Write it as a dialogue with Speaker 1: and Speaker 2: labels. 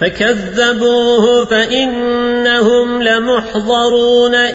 Speaker 1: فكذبوه فإنهم لمحضرون